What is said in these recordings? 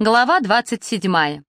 Глава 27.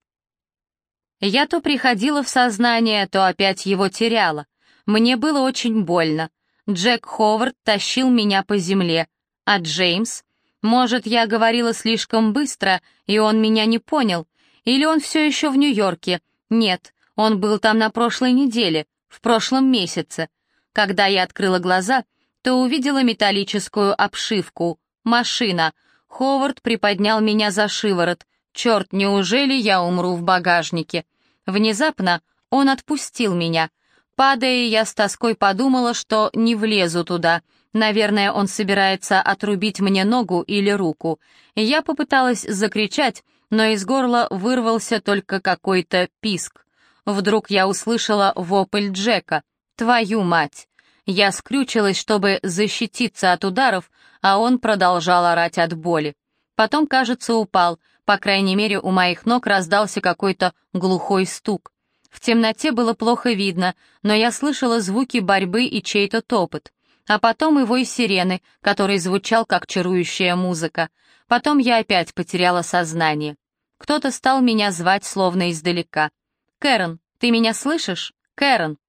Я то приходила в сознание, то опять его теряла. Мне было очень больно. Джек Ховард тащил меня по земле. А Джеймс? Может, я говорила слишком быстро, и он меня не понял? Или он все еще в Нью-Йорке? Нет, он был там на прошлой неделе, в прошлом месяце. Когда я открыла глаза, то увидела металлическую обшивку. Машина. Ховард приподнял меня за шиворот. Черт, неужели я умру в багажнике? Внезапно он отпустил меня. Падая, я с тоской подумала, что не влезу туда. Наверное, он собирается отрубить мне ногу или руку. Я попыталась закричать, но из горла вырвался только какой-то писк. Вдруг я услышала вопль Джека. «Твою мать!» Я скрючилась, чтобы защититься от ударов, а он продолжал орать от боли. Потом, кажется, упал, по крайней мере, у моих ног раздался какой-то глухой стук. В темноте было плохо видно, но я слышала звуки борьбы и чей-то топот. А потом и сирены, который звучал как чарующая музыка. Потом я опять потеряла сознание. Кто-то стал меня звать словно издалека. «Кэрон, ты меня слышишь? Кэрон!»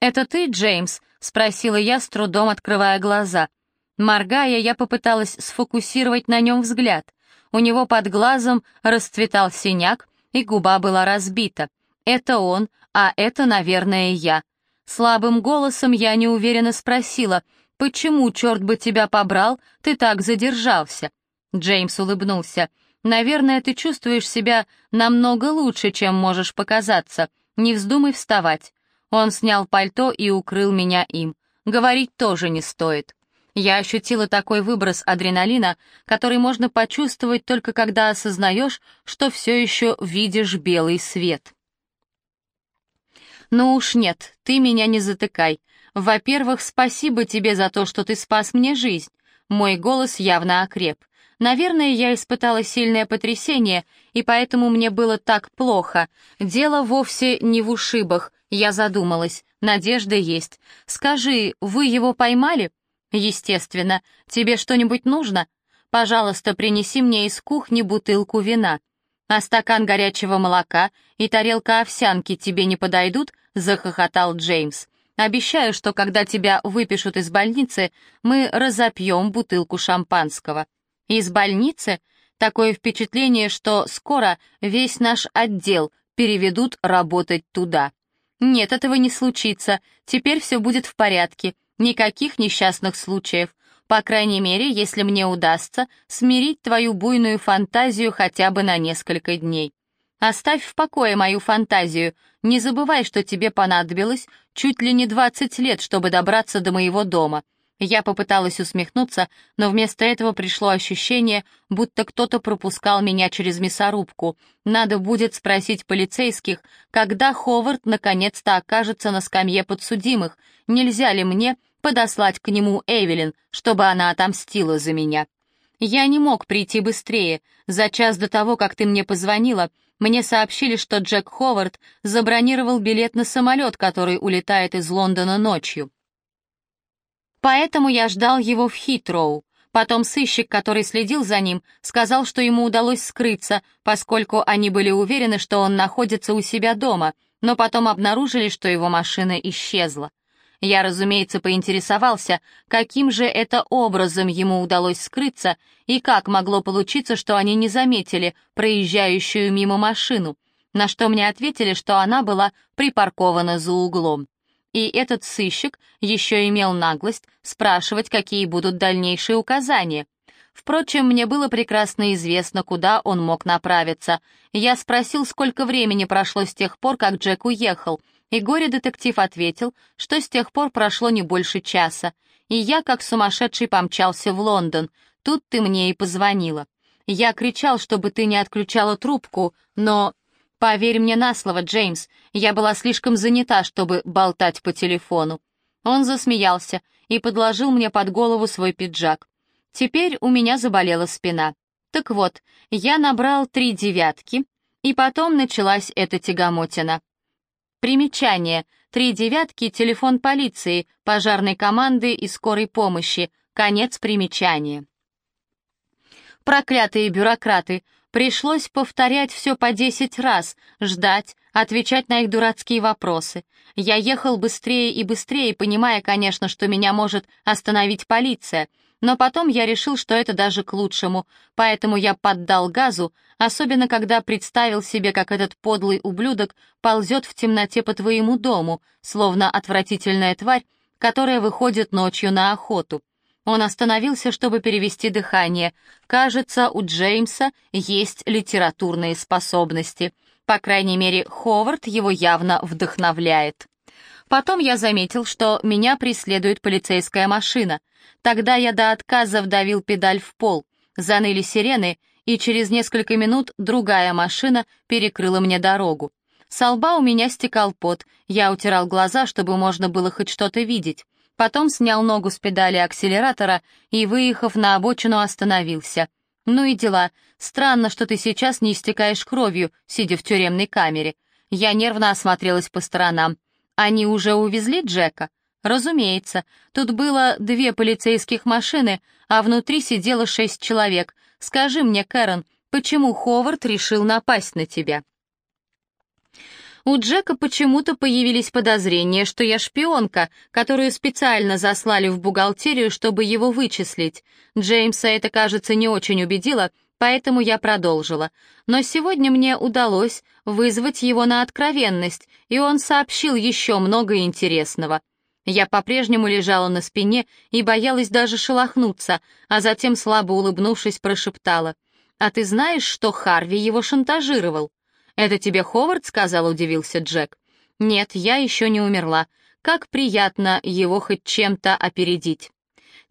«Это ты, Джеймс?» — спросила я, с трудом открывая глаза. Моргая, я попыталась сфокусировать на нем взгляд. У него под глазом расцветал синяк, и губа была разбита. Это он, а это, наверное, я. Слабым голосом я неуверенно спросила, «Почему, черт бы тебя побрал, ты так задержался?» Джеймс улыбнулся. «Наверное, ты чувствуешь себя намного лучше, чем можешь показаться. Не вздумай вставать». Он снял пальто и укрыл меня им. Говорить тоже не стоит. Я ощутила такой выброс адреналина, который можно почувствовать только когда осознаешь, что все еще видишь белый свет. «Ну уж нет, ты меня не затыкай. Во-первых, спасибо тебе за то, что ты спас мне жизнь». Мой голос явно окреп. Наверное, я испытала сильное потрясение, и поэтому мне было так плохо. Дело вовсе не в ушибах, я задумалась. Надежда есть. Скажи, вы его поймали? «Естественно. Тебе что-нибудь нужно? Пожалуйста, принеси мне из кухни бутылку вина. А стакан горячего молока и тарелка овсянки тебе не подойдут?» — захохотал Джеймс. «Обещаю, что когда тебя выпишут из больницы, мы разопьем бутылку шампанского». «Из больницы?» Такое впечатление, что скоро весь наш отдел переведут работать туда. Нет, этого не случится. Теперь все будет в порядке. Никаких несчастных случаев. По крайней мере, если мне удастся смирить твою буйную фантазию хотя бы на несколько дней. Оставь в покое мою фантазию. Не забывай, что тебе понадобилось чуть ли не 20 лет, чтобы добраться до моего дома. Я попыталась усмехнуться, но вместо этого пришло ощущение, будто кто-то пропускал меня через мясорубку. Надо будет спросить полицейских, когда Ховард наконец-то окажется на скамье подсудимых. Нельзя ли мне подослать к нему Эвелин, чтобы она отомстила за меня? Я не мог прийти быстрее. За час до того, как ты мне позвонила, мне сообщили, что Джек Ховард забронировал билет на самолет, который улетает из Лондона ночью. Поэтому я ждал его в Хитроу. Потом сыщик, который следил за ним, сказал, что ему удалось скрыться, поскольку они были уверены, что он находится у себя дома, но потом обнаружили, что его машина исчезла. Я, разумеется, поинтересовался, каким же это образом ему удалось скрыться и как могло получиться, что они не заметили проезжающую мимо машину, на что мне ответили, что она была припаркована за углом. И этот сыщик еще имел наглость спрашивать, какие будут дальнейшие указания. Впрочем, мне было прекрасно известно, куда он мог направиться. Я спросил, сколько времени прошло с тех пор, как Джек уехал, и горе-детектив ответил, что с тех пор прошло не больше часа. И я, как сумасшедший, помчался в Лондон. Тут ты мне и позвонила. Я кричал, чтобы ты не отключала трубку, но «Поверь мне на слово, Джеймс, я была слишком занята, чтобы болтать по телефону». Он засмеялся и подложил мне под голову свой пиджак. Теперь у меня заболела спина. Так вот, я набрал три девятки, и потом началась эта тягомотина. Примечание. Три девятки — телефон полиции, пожарной команды и скорой помощи. Конец примечания. Проклятые бюрократы, Пришлось повторять все по десять раз, ждать, отвечать на их дурацкие вопросы. Я ехал быстрее и быстрее, понимая, конечно, что меня может остановить полиция, но потом я решил, что это даже к лучшему, поэтому я поддал газу, особенно когда представил себе, как этот подлый ублюдок ползет в темноте по твоему дому, словно отвратительная тварь, которая выходит ночью на охоту. Он остановился, чтобы перевести дыхание. Кажется, у Джеймса есть литературные способности. По крайней мере, Ховард его явно вдохновляет. Потом я заметил, что меня преследует полицейская машина. Тогда я до отказа вдавил педаль в пол. Заныли сирены, и через несколько минут другая машина перекрыла мне дорогу. Со лба у меня стекал пот, я утирал глаза, чтобы можно было хоть что-то видеть. Потом снял ногу с педали акселератора и, выехав на обочину, остановился. «Ну и дела. Странно, что ты сейчас не истекаешь кровью, сидя в тюремной камере». Я нервно осмотрелась по сторонам. «Они уже увезли Джека?» «Разумеется. Тут было две полицейских машины, а внутри сидело шесть человек. Скажи мне, Кэрон, почему Ховард решил напасть на тебя?» У Джека почему-то появились подозрения, что я шпионка, которую специально заслали в бухгалтерию, чтобы его вычислить. Джеймса это, кажется, не очень убедило, поэтому я продолжила. Но сегодня мне удалось вызвать его на откровенность, и он сообщил еще много интересного. Я по-прежнему лежала на спине и боялась даже шелохнуться, а затем, слабо улыбнувшись, прошептала. «А ты знаешь, что Харви его шантажировал?» «Это тебе Ховард сказал?» — удивился Джек. «Нет, я еще не умерла. Как приятно его хоть чем-то опередить».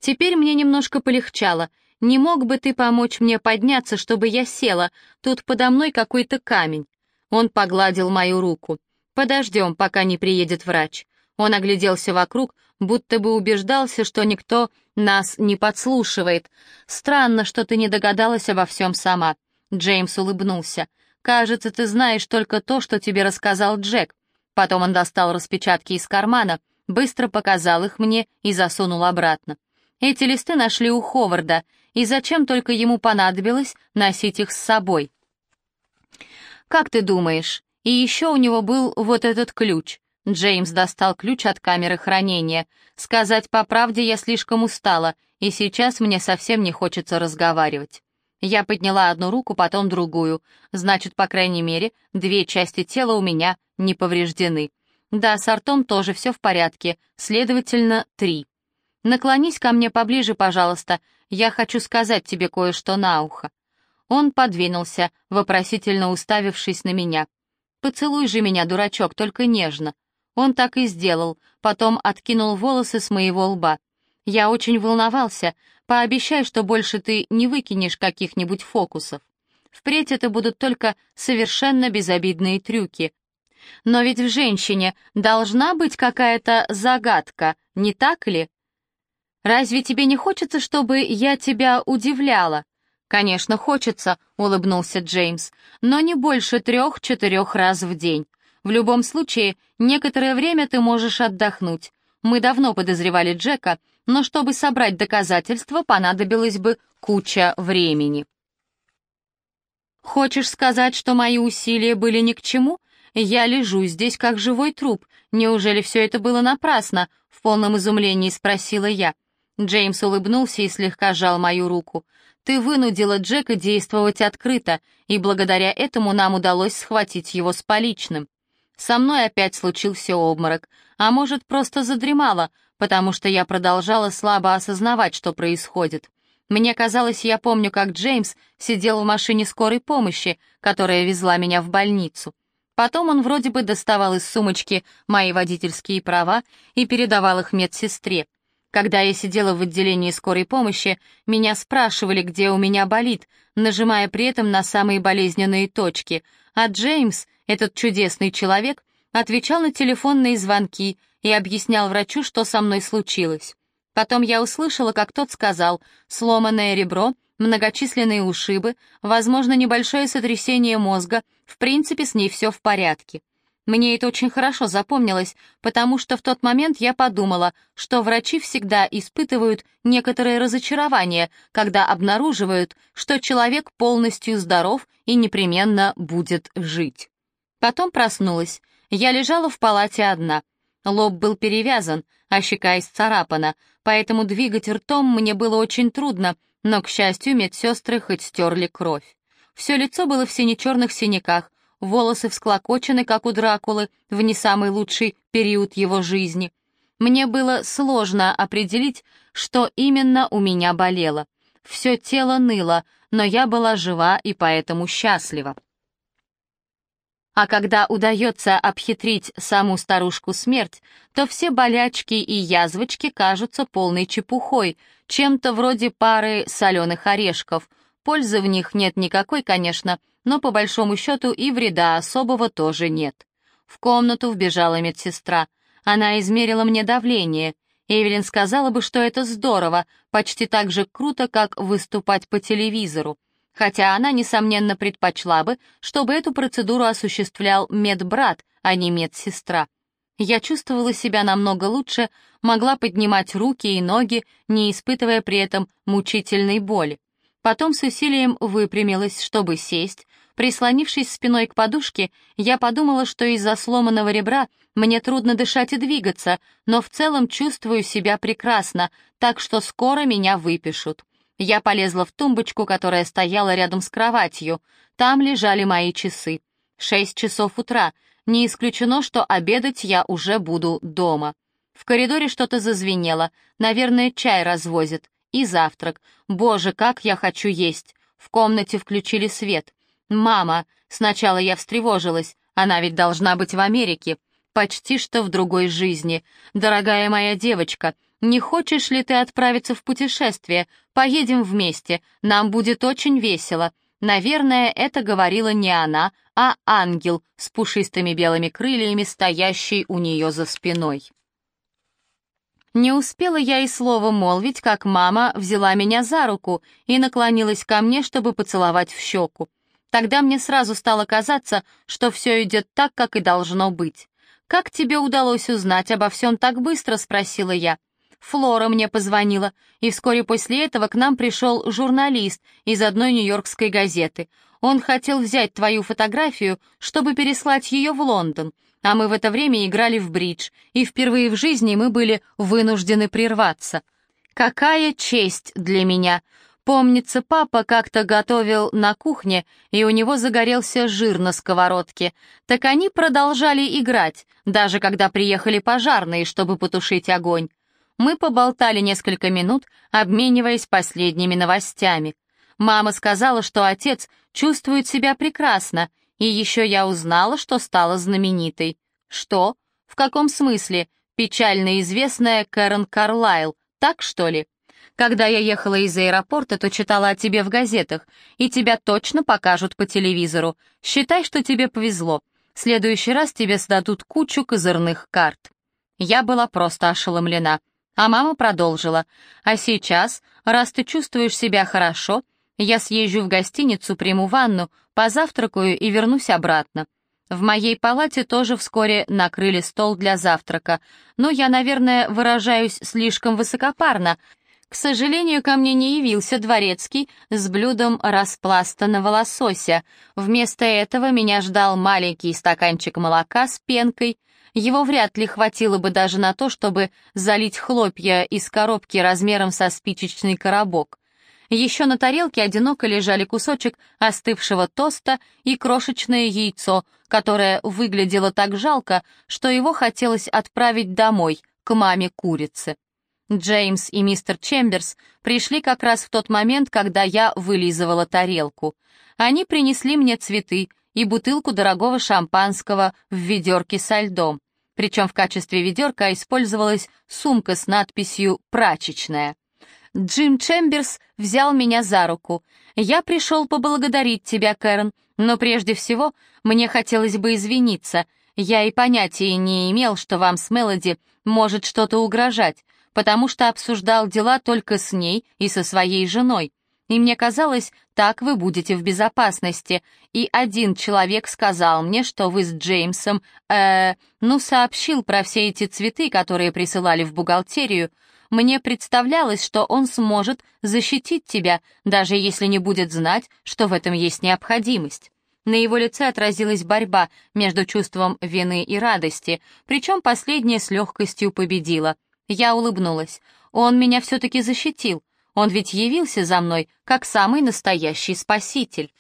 Теперь мне немножко полегчало. Не мог бы ты помочь мне подняться, чтобы я села? Тут подо мной какой-то камень. Он погладил мою руку. Подождем, пока не приедет врач. Он огляделся вокруг, будто бы убеждался, что никто нас не подслушивает. Странно, что ты не догадалась обо всем сама. Джеймс улыбнулся. «Кажется, ты знаешь только то, что тебе рассказал Джек». Потом он достал распечатки из кармана, быстро показал их мне и засунул обратно. Эти листы нашли у Ховарда, и зачем только ему понадобилось носить их с собой? «Как ты думаешь?» И еще у него был вот этот ключ. Джеймс достал ключ от камеры хранения. Сказать по правде, я слишком устала, и сейчас мне совсем не хочется разговаривать. Я подняла одну руку, потом другую. Значит, по крайней мере, две части тела у меня не повреждены. Да, с артом тоже все в порядке, следовательно, три. Наклонись ко мне поближе, пожалуйста, я хочу сказать тебе кое-что на ухо. Он подвинулся, вопросительно уставившись на меня. «Поцелуй же меня, дурачок, только нежно». Он так и сделал, потом откинул волосы с моего лба. Я очень волновался. Пообещай, что больше ты не выкинешь каких-нибудь фокусов. Впредь это будут только совершенно безобидные трюки. Но ведь в женщине должна быть какая-то загадка, не так ли? Разве тебе не хочется, чтобы я тебя удивляла? Конечно, хочется, улыбнулся Джеймс, но не больше трех-четырех раз в день. В любом случае, некоторое время ты можешь отдохнуть. Мы давно подозревали Джека, но чтобы собрать доказательства, понадобилось бы куча времени. «Хочешь сказать, что мои усилия были ни к чему? Я лежу здесь как живой труп. Неужели все это было напрасно?» — в полном изумлении спросила я. Джеймс улыбнулся и слегка сжал мою руку. «Ты вынудила Джека действовать открыто, и благодаря этому нам удалось схватить его с поличным. Со мной опять случился обморок, а может, просто задремала, потому что я продолжала слабо осознавать, что происходит. Мне казалось, я помню, как Джеймс сидел в машине скорой помощи, которая везла меня в больницу. Потом он вроде бы доставал из сумочки мои водительские права и передавал их медсестре. Когда я сидела в отделении скорой помощи, меня спрашивали, где у меня болит, нажимая при этом на самые болезненные точки, а Джеймс, этот чудесный человек, отвечал на телефонные звонки и объяснял врачу, что со мной случилось. Потом я услышала, как тот сказал, сломанное ребро, многочисленные ушибы, возможно, небольшое сотрясение мозга, в принципе, с ней все в порядке. Мне это очень хорошо запомнилось, потому что в тот момент я подумала, что врачи всегда испытывают некоторое разочарование, когда обнаруживают, что человек полностью здоров и непременно будет жить. Потом проснулась. Я лежала в палате одна. Лоб был перевязан, а щека исцарапана, поэтому двигать ртом мне было очень трудно, но, к счастью, медсестры хоть стерли кровь. Все лицо было в сине-черных синяках, волосы всклокочены, как у Дракулы, в не самый лучший период его жизни. Мне было сложно определить, что именно у меня болело. Все тело ныло, но я была жива и поэтому счастлива. А когда удается обхитрить саму старушку смерть, то все болячки и язвочки кажутся полной чепухой, чем-то вроде пары соленых орешков. Пользы в них нет никакой, конечно, но по большому счету и вреда особого тоже нет. В комнату вбежала медсестра. Она измерила мне давление. Эвелин сказала бы, что это здорово, почти так же круто, как выступать по телевизору. Хотя она, несомненно, предпочла бы, чтобы эту процедуру осуществлял медбрат, а не медсестра. Я чувствовала себя намного лучше, могла поднимать руки и ноги, не испытывая при этом мучительной боли. Потом с усилием выпрямилась, чтобы сесть. Прислонившись спиной к подушке, я подумала, что из-за сломанного ребра мне трудно дышать и двигаться, но в целом чувствую себя прекрасно, так что скоро меня выпишут. Я полезла в тумбочку, которая стояла рядом с кроватью. Там лежали мои часы. Шесть часов утра. Не исключено, что обедать я уже буду дома. В коридоре что-то зазвенело. Наверное, чай развозят. И завтрак. Боже, как я хочу есть. В комнате включили свет. Мама. Сначала я встревожилась. Она ведь должна быть в Америке. Почти что в другой жизни. Дорогая моя девочка, не хочешь ли ты отправиться в путешествие? Поедем вместе. Нам будет очень весело. Наверное, это говорила не она, а ангел с пушистыми белыми крыльями, стоящий у нее за спиной. Не успела я и слова молвить, как мама взяла меня за руку и наклонилась ко мне, чтобы поцеловать в щеку. Тогда мне сразу стало казаться, что все идет так, как и должно быть. «Как тебе удалось узнать обо всем так быстро?» — спросила я. Флора мне позвонила, и вскоре после этого к нам пришел журналист из одной нью-йоркской газеты. Он хотел взять твою фотографию, чтобы переслать ее в Лондон, а мы в это время играли в бридж, и впервые в жизни мы были вынуждены прерваться. Какая честь для меня! Помнится, папа как-то готовил на кухне, и у него загорелся жир на сковородке. Так они продолжали играть, даже когда приехали пожарные, чтобы потушить огонь. Мы поболтали несколько минут, обмениваясь последними новостями. Мама сказала, что отец чувствует себя прекрасно, и еще я узнала, что стала знаменитой. Что? В каком смысле? Печально известная Кэрон Карлайл, так что ли? Когда я ехала из аэропорта, то читала о тебе в газетах, и тебя точно покажут по телевизору. Считай, что тебе повезло. В следующий раз тебе сдадут кучу козырных карт. Я была просто ошеломлена. А мама продолжила. А сейчас, раз ты чувствуешь себя хорошо, я съезжу в гостиницу, приму ванну, позавтракаю и вернусь обратно. В моей палате тоже вскоре накрыли стол для завтрака, но я, наверное, выражаюсь слишком высокопарно. К сожалению, ко мне не явился дворецкий с блюдом распластанного лосося. Вместо этого меня ждал маленький стаканчик молока с пенкой. Его вряд ли хватило бы даже на то, чтобы залить хлопья из коробки размером со спичечный коробок. Еще на тарелке одиноко лежали кусочек остывшего тоста и крошечное яйцо, которое выглядело так жалко, что его хотелось отправить домой, к маме курицы. Джеймс и мистер Чемберс пришли как раз в тот момент, когда я вылизывала тарелку. Они принесли мне цветы и бутылку дорогого шампанского в ведерке со льдом. Причем в качестве ведерка использовалась сумка с надписью «Прачечная». Джим Чемберс взял меня за руку. «Я пришел поблагодарить тебя, Кэрон, но прежде всего мне хотелось бы извиниться. Я и понятия не имел, что вам с Мелоди может что-то угрожать, потому что обсуждал дела только с ней и со своей женой. И мне казалось, так вы будете в безопасности. И один человек сказал мне, что вы с Джеймсом, э, ну, сообщил про все эти цветы, которые присылали в бухгалтерию. Мне представлялось, что он сможет защитить тебя, даже если не будет знать, что в этом есть необходимость. На его лице отразилась борьба между чувством вины и радости, причем последняя с легкостью победила. Я улыбнулась. Он меня все-таки защитил. Он ведь явился за мной, как самый настоящий спаситель.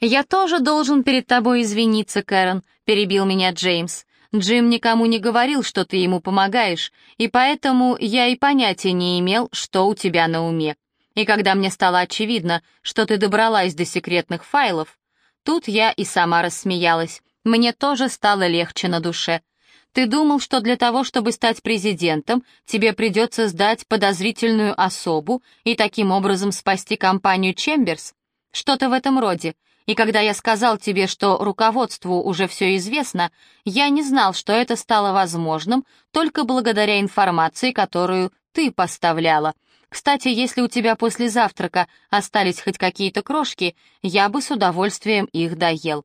«Я тоже должен перед тобой извиниться, Кэрон», — перебил меня Джеймс. «Джим никому не говорил, что ты ему помогаешь, и поэтому я и понятия не имел, что у тебя на уме. И когда мне стало очевидно, что ты добралась до секретных файлов, тут я и сама рассмеялась. Мне тоже стало легче на душе. Ты думал, что для того, чтобы стать президентом, тебе придется сдать подозрительную особу и таким образом спасти компанию Чемберс? Что-то в этом роде. И когда я сказал тебе, что руководству уже все известно, я не знал, что это стало возможным только благодаря информации, которую ты поставляла. Кстати, если у тебя после завтрака остались хоть какие-то крошки, я бы с удовольствием их доел.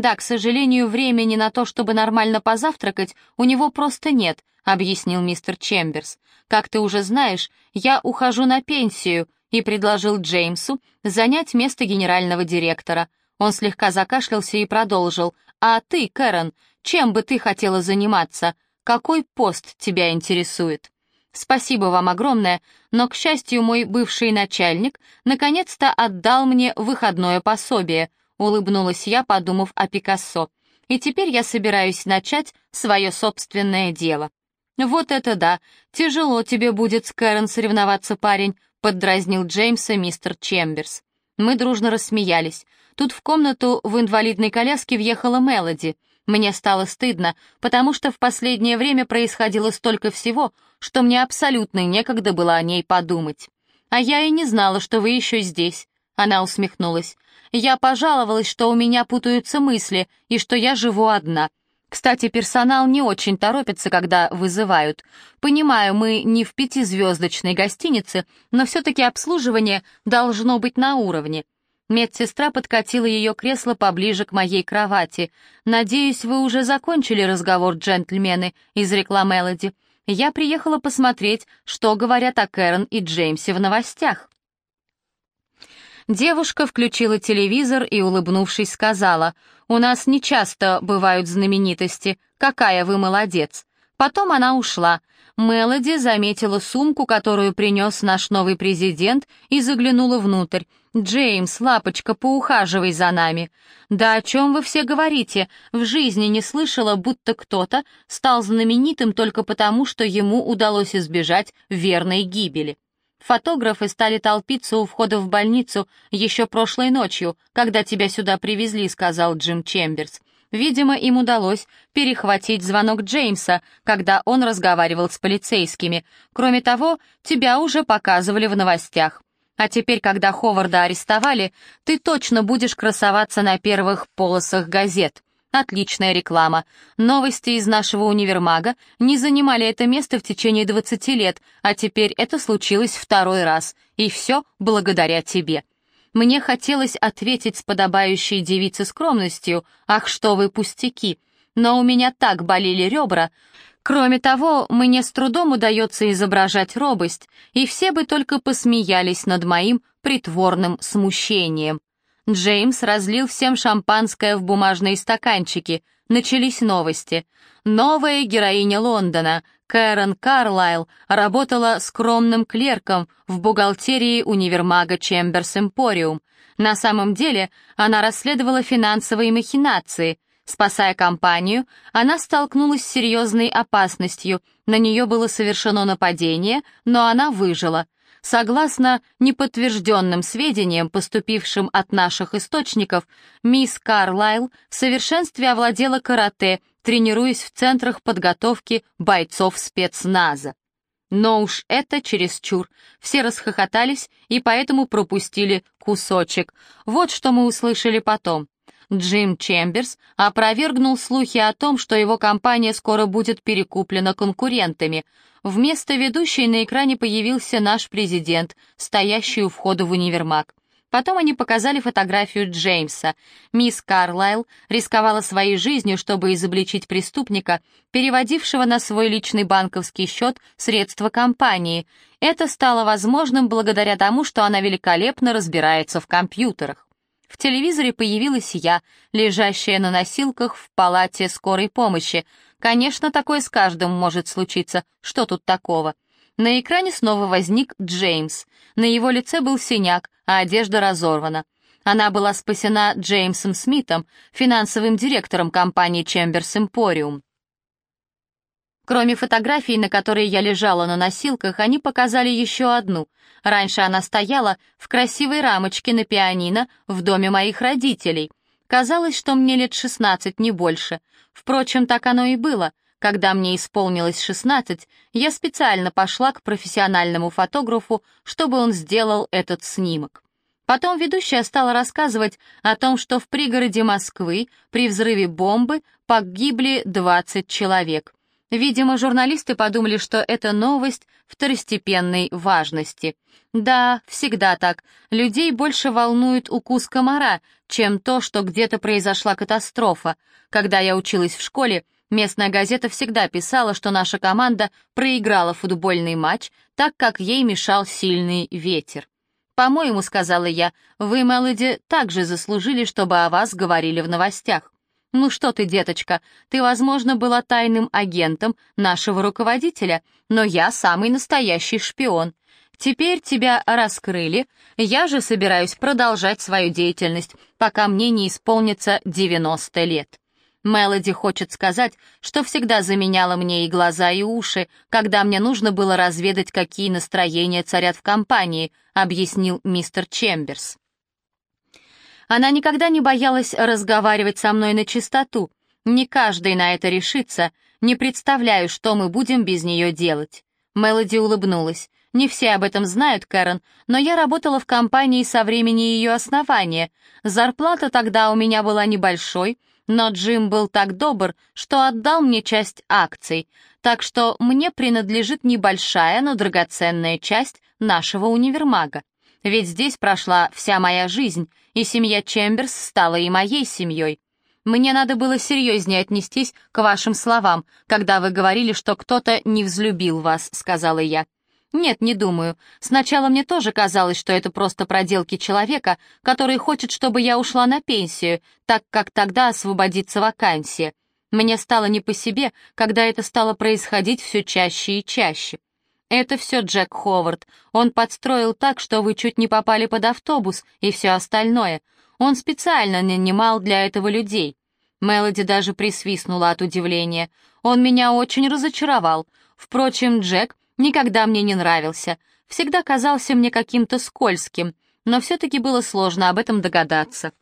«Да, к сожалению, времени на то, чтобы нормально позавтракать, у него просто нет», — объяснил мистер Чемберс. «Как ты уже знаешь, я ухожу на пенсию», и предложил Джеймсу занять место генерального директора. Он слегка закашлялся и продолжил. «А ты, Кэрон, чем бы ты хотела заниматься? Какой пост тебя интересует?» «Спасибо вам огромное, но, к счастью, мой бывший начальник наконец-то отдал мне выходное пособие», — улыбнулась я, подумав о Пикассо. «И теперь я собираюсь начать свое собственное дело». «Вот это да! Тяжело тебе будет с Кэрон соревноваться, парень», — поддразнил Джеймса мистер Чемберс. Мы дружно рассмеялись. Тут в комнату в инвалидной коляске въехала Мелоди. Мне стало стыдно, потому что в последнее время происходило столько всего, что мне абсолютно некогда было о ней подумать. «А я и не знала, что вы еще здесь», — она усмехнулась. Я пожаловалась, что у меня путаются мысли и что я живу одна. Кстати, персонал не очень торопится, когда вызывают. Понимаю, мы не в пятизвездочной гостинице, но все-таки обслуживание должно быть на уровне. Медсестра подкатила ее кресло поближе к моей кровати. «Надеюсь, вы уже закончили разговор, джентльмены», — изрекла Мелоди. «Я приехала посмотреть, что говорят о Кэрон и Джеймсе в новостях». Девушка включила телевизор и, улыбнувшись, сказала, «У нас не часто бывают знаменитости. Какая вы молодец!» Потом она ушла. Мелоди заметила сумку, которую принес наш новый президент, и заглянула внутрь. «Джеймс, лапочка, поухаживай за нами». «Да о чем вы все говорите? В жизни не слышала, будто кто-то стал знаменитым только потому, что ему удалось избежать верной гибели». Фотографы стали толпиться у входа в больницу еще прошлой ночью, когда тебя сюда привезли», — сказал Джим Чемберс. Видимо, им удалось перехватить звонок Джеймса, когда он разговаривал с полицейскими. Кроме того, тебя уже показывали в новостях. А теперь, когда Ховарда арестовали, ты точно будешь красоваться на первых полосах газет. Отличная реклама. Новости из нашего универмага не занимали это место в течение 20 лет, а теперь это случилось второй раз. И все благодаря тебе. Мне хотелось ответить с подобающей девице скромностью, «Ах, что вы пустяки!» Но у меня так болели ребра. Кроме того, мне с трудом удается изображать робость, и все бы только посмеялись над моим притворным смущением. Джеймс разлил всем шампанское в бумажные стаканчики. Начались новости. Новая героиня Лондона, Кэрон Карлайл, работала скромным клерком в бухгалтерии универмага Чемберс Эмпориум. На самом деле она расследовала финансовые махинации. Спасая компанию, она столкнулась с серьезной опасностью. На нее было совершено нападение, но она выжила. Согласно неподтвержденным сведениям, поступившим от наших источников, мисс Карлайл в совершенстве овладела карате, тренируясь в центрах подготовки бойцов спецназа. Но уж это чересчур. Все расхохотались и поэтому пропустили кусочек. Вот что мы услышали потом. Джим Чемберс опровергнул слухи о том, что его компания скоро будет перекуплена конкурентами. Вместо ведущей на экране появился наш президент, стоящий у входа в универмаг. Потом они показали фотографию Джеймса. Мисс Карлайл рисковала своей жизнью, чтобы изобличить преступника, переводившего на свой личный банковский счет средства компании. Это стало возможным благодаря тому, что она великолепно разбирается в компьютерах. В телевизоре появилась я, лежащая на носилках в палате скорой помощи. Конечно, такое с каждым может случиться. Что тут такого? На экране снова возник Джеймс. На его лице был синяк, а одежда разорвана. Она была спасена Джеймсом Смитом, финансовым директором компании Chambers Emporium. Кроме фотографии, на которой я лежала на носилках, они показали еще одну. Раньше она стояла в красивой рамочке на пианино в доме моих родителей. Казалось, что мне лет 16, не больше. Впрочем, так оно и было — когда мне исполнилось 16, я специально пошла к профессиональному фотографу, чтобы он сделал этот снимок. Потом ведущая стала рассказывать о том, что в пригороде Москвы при взрыве бомбы погибли 20 человек. Видимо, журналисты подумали, что это новость второстепенной важности. Да, всегда так. Людей больше волнует укус комара, чем то, что где-то произошла катастрофа. Когда я училась в школе, Местная газета всегда писала, что наша команда проиграла футбольный матч, так как ей мешал сильный ветер. «По-моему, — сказала я, — вы, Мелоди, также заслужили, чтобы о вас говорили в новостях. Ну что ты, деточка, ты, возможно, была тайным агентом нашего руководителя, но я самый настоящий шпион. Теперь тебя раскрыли, я же собираюсь продолжать свою деятельность, пока мне не исполнится 90 лет». Мелоди хочет сказать, что всегда заменяла мне и глаза, и уши, когда мне нужно было разведать, какие настроения царят в компании, объяснил мистер Чемберс. Она никогда не боялась разговаривать со мной на чистоту. Не каждый на это решится. Не представляю, что мы будем без нее делать. Мелоди улыбнулась. Не все об этом знают, Кэрон, но я работала в компании со времени ее основания. Зарплата тогда у меня была небольшой — но Джим был так добр, что отдал мне часть акций, так что мне принадлежит небольшая, но драгоценная часть нашего универмага. Ведь здесь прошла вся моя жизнь, и семья Чемберс стала и моей семьей. Мне надо было серьезнее отнестись к вашим словам, когда вы говорили, что кто-то не взлюбил вас», — сказала я. «Нет, не думаю. Сначала мне тоже казалось, что это просто проделки человека, который хочет, чтобы я ушла на пенсию, так как тогда освободится вакансия. Мне стало не по себе, когда это стало происходить все чаще и чаще. Это все Джек Ховард. Он подстроил так, что вы чуть не попали под автобус и все остальное. Он специально нанимал для этого людей». Мелоди даже присвистнула от удивления. «Он меня очень разочаровал. Впрочем, Джек Никогда мне не нравился, всегда казался мне каким-то скользким, но все-таки было сложно об этом догадаться.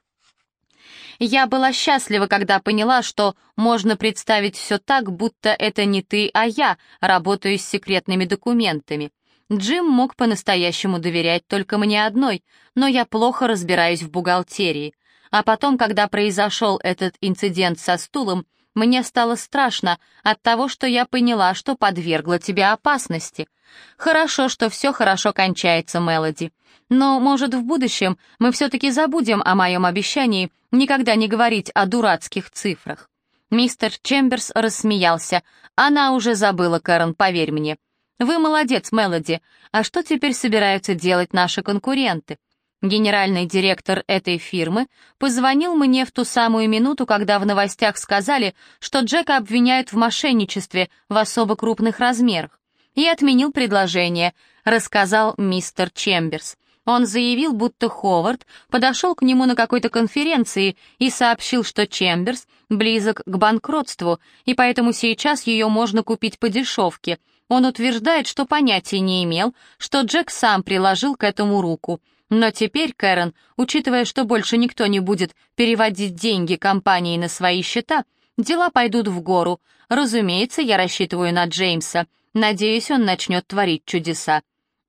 Я была счастлива, когда поняла, что можно представить все так, будто это не ты, а я, работаю с секретными документами. Джим мог по-настоящему доверять только мне одной, но я плохо разбираюсь в бухгалтерии. А потом, когда произошел этот инцидент со стулом, мне стало страшно от того, что я поняла, что подвергла тебя опасности. Хорошо, что все хорошо кончается, Мелоди. Но, может, в будущем мы все-таки забудем о моем обещании никогда не говорить о дурацких цифрах. Мистер Чемберс рассмеялся. Она уже забыла, Кэрон, поверь мне. Вы молодец, Мелоди. А что теперь собираются делать наши конкуренты? Генеральный директор этой фирмы позвонил мне в ту самую минуту, когда в новостях сказали, что Джека обвиняют в мошенничестве в особо крупных размерах, и отменил предложение, рассказал мистер Чемберс. Он заявил, будто Ховард подошел к нему на какой-то конференции и сообщил, что Чемберс близок к банкротству, и поэтому сейчас ее можно купить по дешевке. Он утверждает, что понятия не имел, что Джек сам приложил к этому руку — но теперь, Кэрон, учитывая, что больше никто не будет переводить деньги компании на свои счета, дела пойдут в гору. Разумеется, я рассчитываю на Джеймса. Надеюсь, он начнет творить чудеса.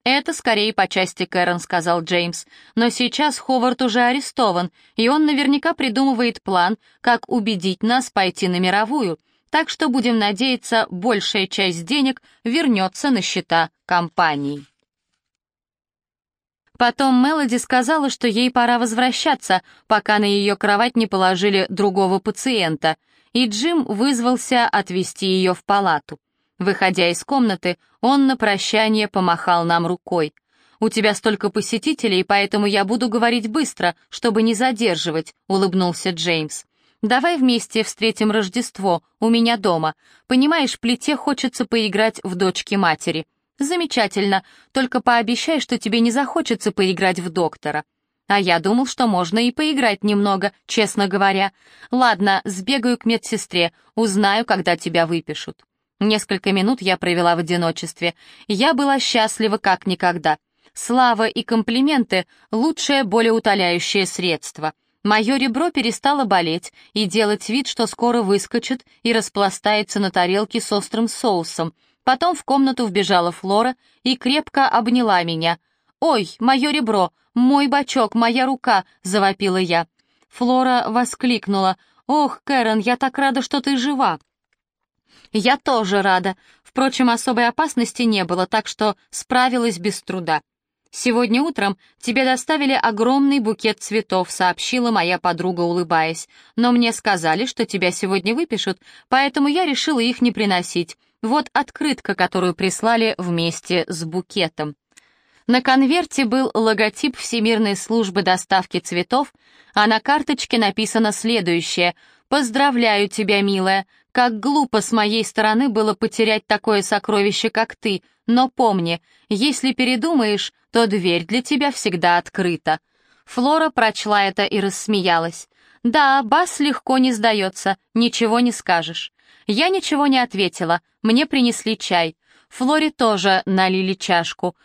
«Это скорее по части Кэрон», — сказал Джеймс. «Но сейчас Ховард уже арестован, и он наверняка придумывает план, как убедить нас пойти на мировую. Так что будем надеяться, большая часть денег вернется на счета компании». Потом Мелоди сказала, что ей пора возвращаться, пока на ее кровать не положили другого пациента, и Джим вызвался отвезти ее в палату. Выходя из комнаты, он на прощание помахал нам рукой. «У тебя столько посетителей, поэтому я буду говорить быстро, чтобы не задерживать», — улыбнулся Джеймс. «Давай вместе встретим Рождество у меня дома. Понимаешь, плите хочется поиграть в дочки матери. Замечательно, только пообещай, что тебе не захочется поиграть в доктора». А я думал, что можно и поиграть немного, честно говоря. Ладно, сбегаю к медсестре, узнаю, когда тебя выпишут. Несколько минут я провела в одиночестве. Я была счастлива как никогда. Слава и комплименты — лучшее болеутоляющее средство. Мое ребро перестало болеть и делать вид, что скоро выскочит и распластается на тарелке с острым соусом. Потом в комнату вбежала Флора и крепко обняла меня. «Ой, мое ребро! Мой бочок, моя рука!» — завопила я. Флора воскликнула. «Ох, Кэрон, я так рада, что ты жива!» «Я тоже рада. Впрочем, особой опасности не было, так что справилась без труда. Сегодня утром тебе доставили огромный букет цветов», — сообщила моя подруга, улыбаясь. «Но мне сказали, что тебя сегодня выпишут, поэтому я решила их не приносить. Вот открытка, которую прислали вместе с букетом». На конверте был логотип Всемирной службы доставки цветов, а на карточке написано следующее «Поздравляю тебя, милая. Как глупо с моей стороны было потерять такое сокровище, как ты, но помни, если передумаешь, то дверь для тебя всегда открыта». Флора прочла это и рассмеялась. «Да, Бас легко не сдается, ничего не скажешь». Я ничего не ответила, мне принесли чай. Флоре тоже налили чашку.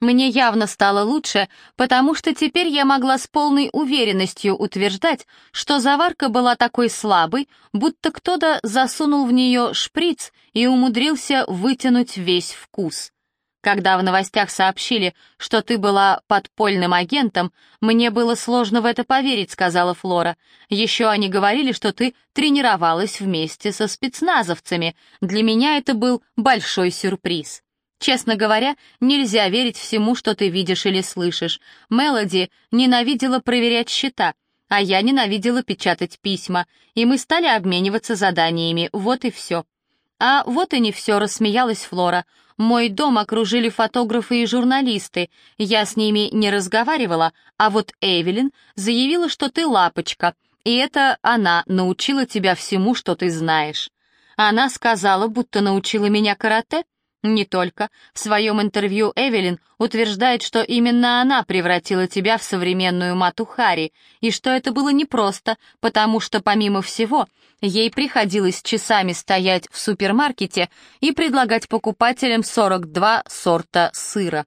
Мне явно стало лучше, потому что теперь я могла с полной уверенностью утверждать, что заварка была такой слабой, будто кто-то засунул в нее шприц и умудрился вытянуть весь вкус. Когда в новостях сообщили, что ты была подпольным агентом, мне было сложно в это поверить, сказала Флора. Еще они говорили, что ты тренировалась вместе со спецназовцами. Для меня это был большой сюрприз. Честно говоря, нельзя верить всему, что ты видишь или слышишь. Мелоди ненавидела проверять счета, а я ненавидела печатать письма, и мы стали обмениваться заданиями, вот и все. А вот и не все, рассмеялась Флора. Мой дом окружили фотографы и журналисты, я с ними не разговаривала, а вот Эвелин заявила, что ты лапочка, и это она научила тебя всему, что ты знаешь. Она сказала, будто научила меня карате, не только. В своем интервью Эвелин утверждает, что именно она превратила тебя в современную Мату Хари, и что это было непросто, потому что, помимо всего, ей приходилось часами стоять в супермаркете и предлагать покупателям 42 сорта сыра.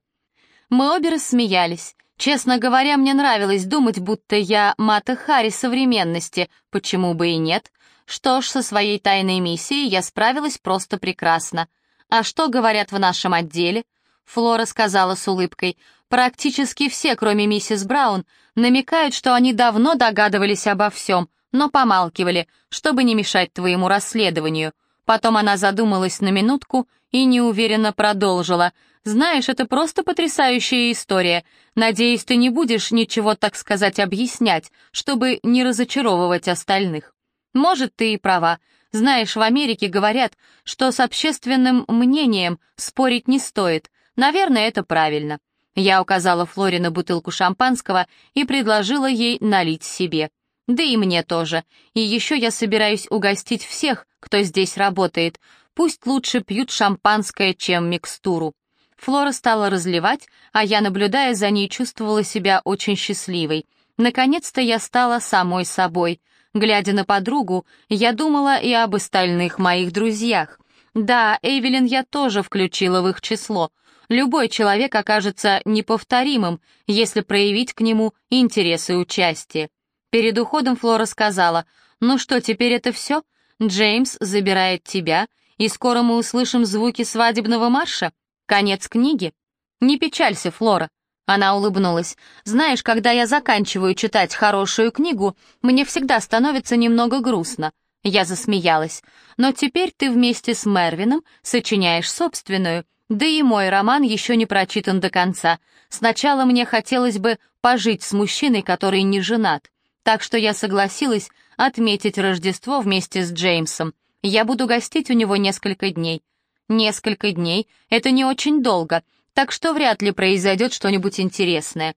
Мы обе рассмеялись. Честно говоря, мне нравилось думать, будто я Мата Хари современности, почему бы и нет. Что ж, со своей тайной миссией я справилась просто прекрасно. «А что говорят в нашем отделе?» Флора сказала с улыбкой. «Практически все, кроме миссис Браун, намекают, что они давно догадывались обо всем, но помалкивали, чтобы не мешать твоему расследованию». Потом она задумалась на минутку и неуверенно продолжила. «Знаешь, это просто потрясающая история. Надеюсь, ты не будешь ничего, так сказать, объяснять, чтобы не разочаровывать остальных». «Может, ты и права. Знаешь, в Америке говорят, что с общественным мнением спорить не стоит. Наверное, это правильно. Я указала Флоре на бутылку шампанского и предложила ей налить себе. Да и мне тоже. И еще я собираюсь угостить всех, кто здесь работает. Пусть лучше пьют шампанское, чем микстуру. Флора стала разливать, а я, наблюдая за ней, чувствовала себя очень счастливой. Наконец-то я стала самой собой. Глядя на подругу, я думала и об остальных моих друзьях. Да, Эвелин я тоже включила в их число. Любой человек окажется неповторимым, если проявить к нему интерес и участие. Перед уходом Флора сказала, «Ну что, теперь это все? Джеймс забирает тебя, и скоро мы услышим звуки свадебного марша? Конец книги?» «Не печалься, Флора». Она улыбнулась. «Знаешь, когда я заканчиваю читать хорошую книгу, мне всегда становится немного грустно». Я засмеялась. «Но теперь ты вместе с Мервином сочиняешь собственную, да и мой роман еще не прочитан до конца. Сначала мне хотелось бы пожить с мужчиной, который не женат. Так что я согласилась отметить Рождество вместе с Джеймсом. Я буду гостить у него несколько дней. Несколько дней — это не очень долго, так что вряд ли произойдет что-нибудь интересное.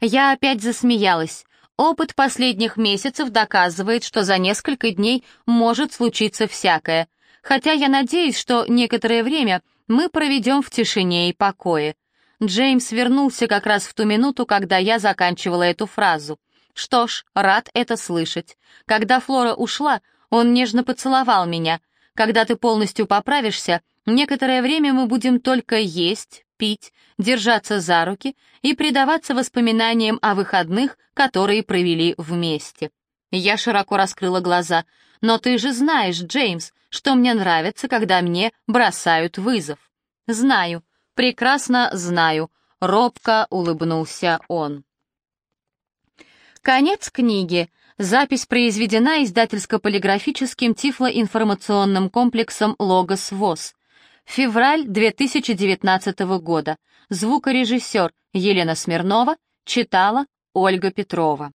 Я опять засмеялась. Опыт последних месяцев доказывает, что за несколько дней может случиться всякое хотя я надеюсь, что некоторое время мы проведем в тишине и покое. Джеймс вернулся как раз в ту минуту, когда я заканчивала эту фразу. Что ж, рад это слышать. Когда Флора ушла, он нежно поцеловал меня. Когда ты полностью поправишься, некоторое время мы будем только есть, пить, держаться за руки и предаваться воспоминаниям о выходных, которые провели вместе. Я широко раскрыла глаза. «Но ты же знаешь, Джеймс, что мне нравится, когда мне бросают вызов». «Знаю, прекрасно знаю», — робко улыбнулся он. Конец книги. Запись произведена издательско-полиграфическим тифлоинформационным комплексом «Логос ВОЗ». Февраль 2019 года. Звукорежиссер Елена Смирнова читала Ольга Петрова.